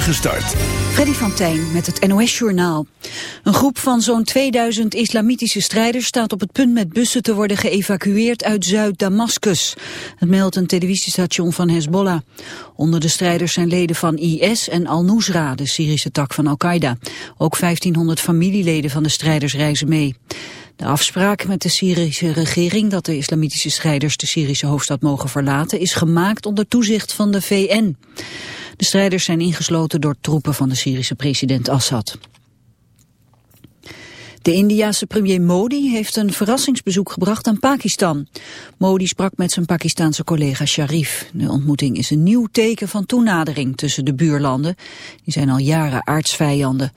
spoedige start. Freddy van Tijn met het NOS-journaal. Een groep van zo'n 2000 islamitische strijders staat op het punt met bussen te worden geëvacueerd uit Zuid-Damascus. Het meldt een televisiestation van Hezbollah. Onder de strijders zijn leden van IS en Al-Nusra, de Syrische tak van Al-Qaeda. Ook 1500 familieleden van de strijders reizen mee. De afspraak met de Syrische regering dat de islamitische strijders de Syrische hoofdstad mogen verlaten is gemaakt onder toezicht van de VN. De strijders zijn ingesloten door troepen van de Syrische president Assad. De Indiase premier Modi heeft een verrassingsbezoek gebracht aan Pakistan. Modi sprak met zijn Pakistanse collega Sharif. De ontmoeting is een nieuw teken van toenadering tussen de buurlanden. Die zijn al jaren aardsvijanden.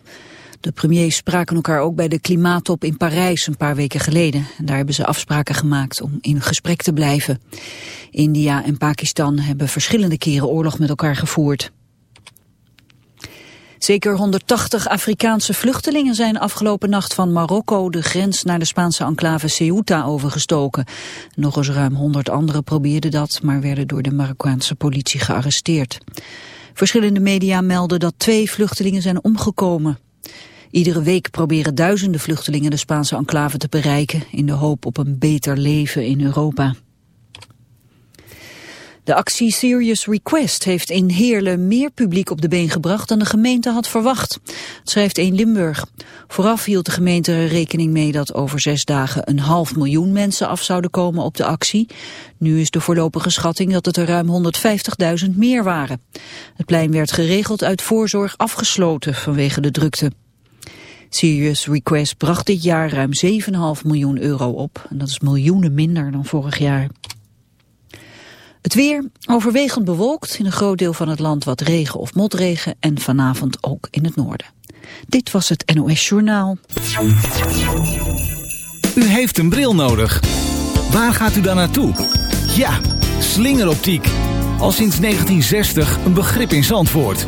De premiers spraken elkaar ook bij de klimaattop in Parijs een paar weken geleden. En daar hebben ze afspraken gemaakt om in gesprek te blijven. India en Pakistan hebben verschillende keren oorlog met elkaar gevoerd. Zeker 180 Afrikaanse vluchtelingen zijn afgelopen nacht van Marokko de grens naar de Spaanse enclave Ceuta overgestoken. Nog eens ruim 100 anderen probeerden dat, maar werden door de Marokkaanse politie gearresteerd. Verschillende media melden dat twee vluchtelingen zijn omgekomen. Iedere week proberen duizenden vluchtelingen de Spaanse enclave te bereiken in de hoop op een beter leven in Europa. De actie Serious Request heeft in Heerlen meer publiek op de been gebracht dan de gemeente had verwacht. Schrijft 1 Limburg. Vooraf hield de gemeente er rekening mee dat over zes dagen een half miljoen mensen af zouden komen op de actie. Nu is de voorlopige schatting dat het er ruim 150.000 meer waren. Het plein werd geregeld uit voorzorg afgesloten vanwege de drukte. Serious Request bracht dit jaar ruim 7,5 miljoen euro op. En dat is miljoenen minder dan vorig jaar. Het weer overwegend bewolkt, in een groot deel van het land wat regen of motregen en vanavond ook in het noorden. Dit was het NOS Journaal. U heeft een bril nodig. Waar gaat u dan naartoe? Ja, slingeroptiek. Al sinds 1960 een begrip in Zandvoort.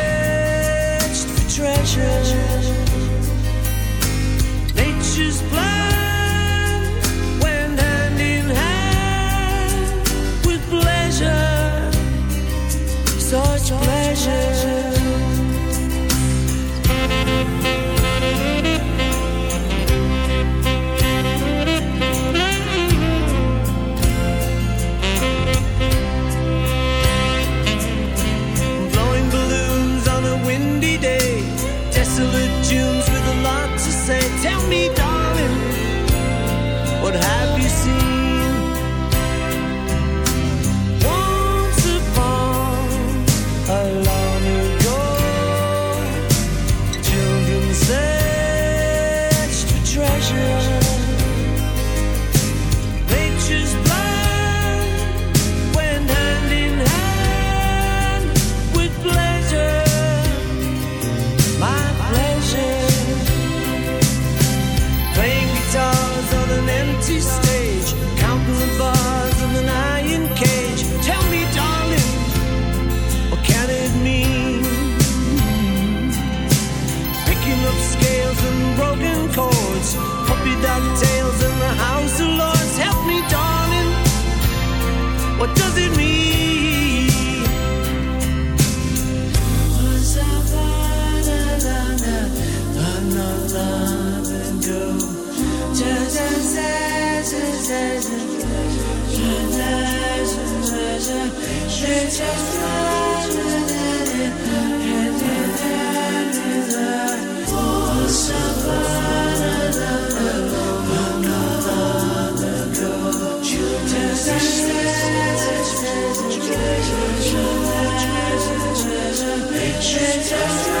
你。my pleasure. just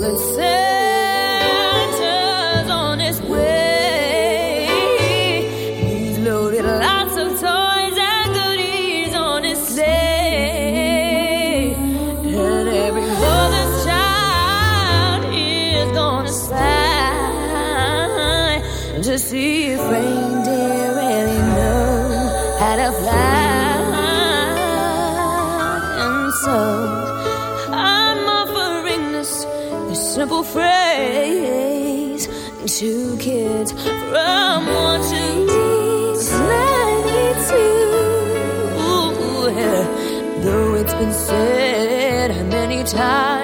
know that. phrase. Two kids from one to it's you. Though it's been said many times.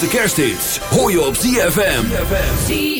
Allergrootste kersthits hoor je op ZFM. ZFM.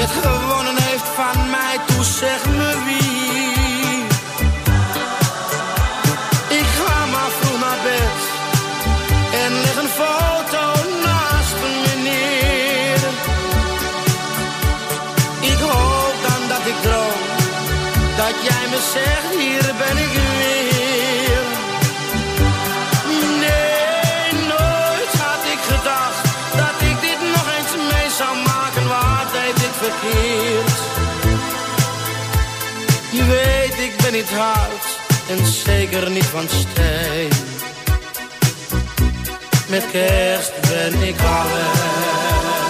wie het gewonnen heeft van mij, toe zeg me wie. Ik ga maar vroeg naar bed en leg een foto naast me neer. Ik hoop dan dat ik droom dat jij me zegt, hier ben ik en zeker niet van steen. Met kerst ben ik alleen.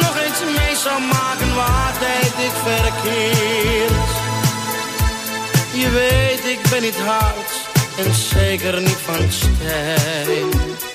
nog eens mee zou maken wat tijd ik verkeerd. Je weet, ik ben niet hard en zeker niet van stijl.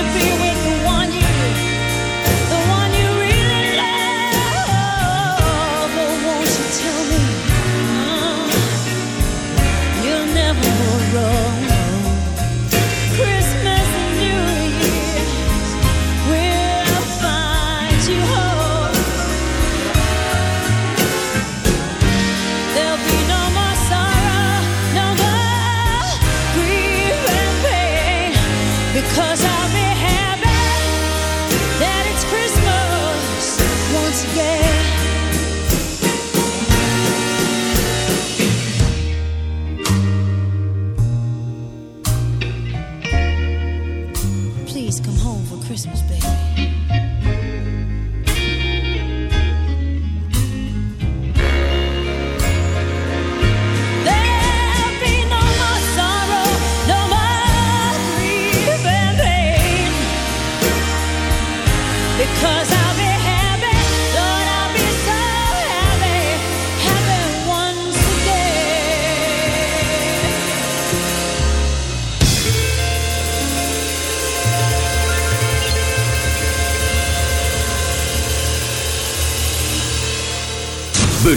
should be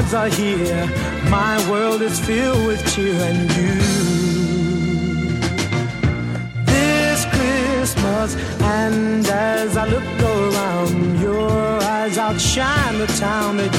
gods are here. My world is filled with cheer and you. This Christmas, and as I look around, your eyes outshine the town that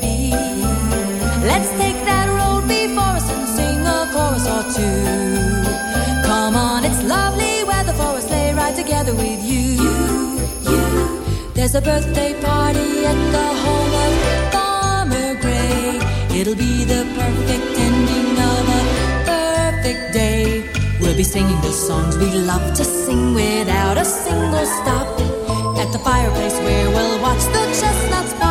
there's a birthday party at the home of Farmer Gray. It'll be the perfect ending of a perfect day. We'll be singing the songs we love to sing without a single stop. At the fireplace where we'll watch the chestnuts pop.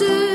是。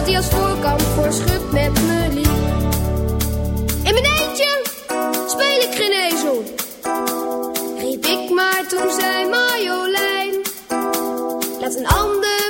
dat hij als voorkant voor met me lief. In mijn eentje speel ik geen riep ik maar toen zei Marjolein. Laat een ander